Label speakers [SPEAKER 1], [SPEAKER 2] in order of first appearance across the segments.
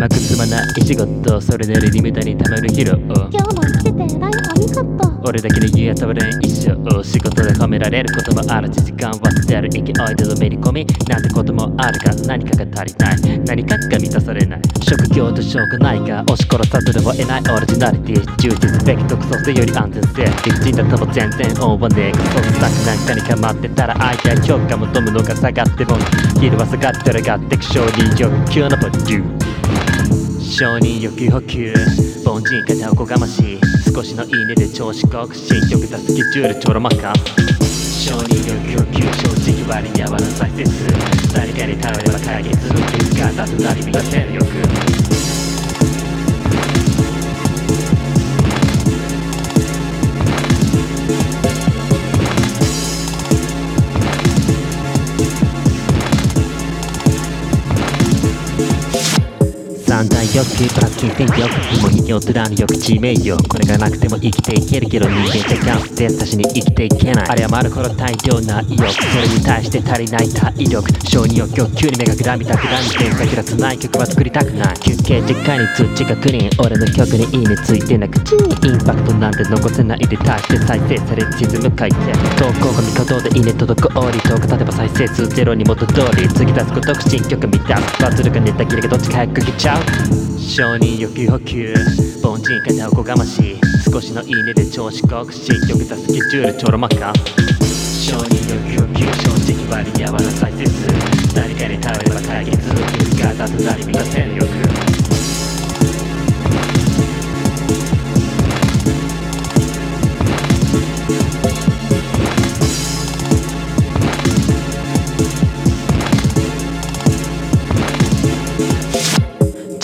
[SPEAKER 1] まくつまない仕事それなりに無駄にたまる疲労
[SPEAKER 2] 今日も生きてて偉いありがとう
[SPEAKER 1] 俺だけで言えたわれん一生仕事で褒められることもあるし時間は捨てる勢いでのめり込みなんてこともあるが何かが足りない。何かが満たされない。職業としょうがないが押し殺さずるを得ないオリジナリティ充実べき独創性より安全性。理不尽だとも全然思わねえがそんななんかにかまってたら相手は評価求むのが下がっても昼は下がって上がってく承認欲求のボデュ承認欲求補給凡人片おこがましい少しのいいねで調子こく新曲出すスケジュールちょろまか承認欲求補給正直割に合わない再生数誰かに頼れば解決する結果出すなり見た戦力三大欲求プラス金銭欲も引き寄せらぬ欲地名誉これがなくても生きていけるけど人間って感性差しに生きていけない。あれはまる頃大量な意欲それに対して足りない体力承認欲求急に目がくらみたくらみ点先立つない曲は作りたくない。休憩時間に通知確認俺の曲にいいねついてなくちインパクトなんて残せない。で対して再生され沈む回転投稿が見方でいいね届くおりトーク立てば再生数ゼロに元通り次出すこと新曲見た。バズるかネタ切れがどっちか早くかけちゃう。承認欲求補給凡人片おこがましい少しのいいねで調子こく新曲出すスケジュールちょろまか。承認欲求補給正直割に合わないです何かに頼れば解決。結果出すなり見た戦力。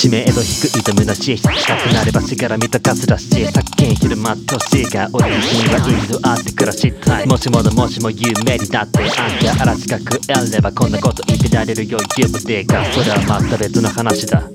[SPEAKER 1] 知名度低いと虚しいしたくなればしがらみとかすらしい殺見昼間としいが俺自身はいつあって暮らしたい。もしものもしも夢になってあんた嵐が食えればこんなこと言ってられる余裕もでかそれはまた別の話だ。